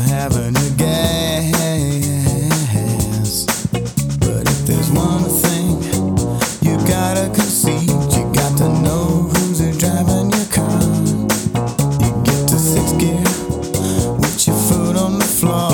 having a gas. But if there's one thing you gotta concede, you got to know who's driving your car. You get to sixth gear with your foot on the floor.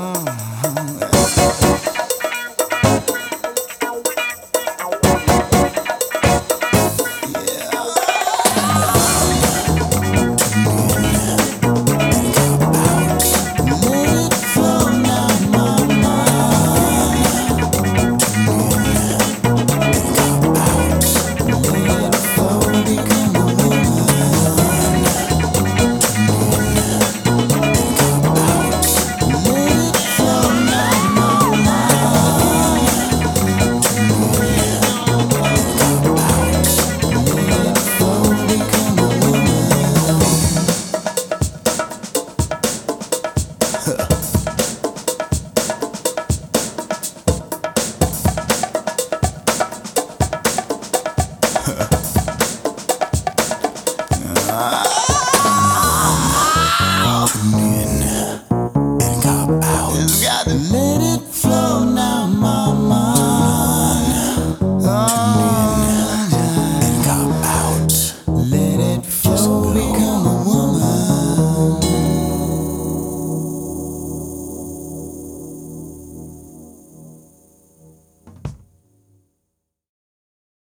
Oh.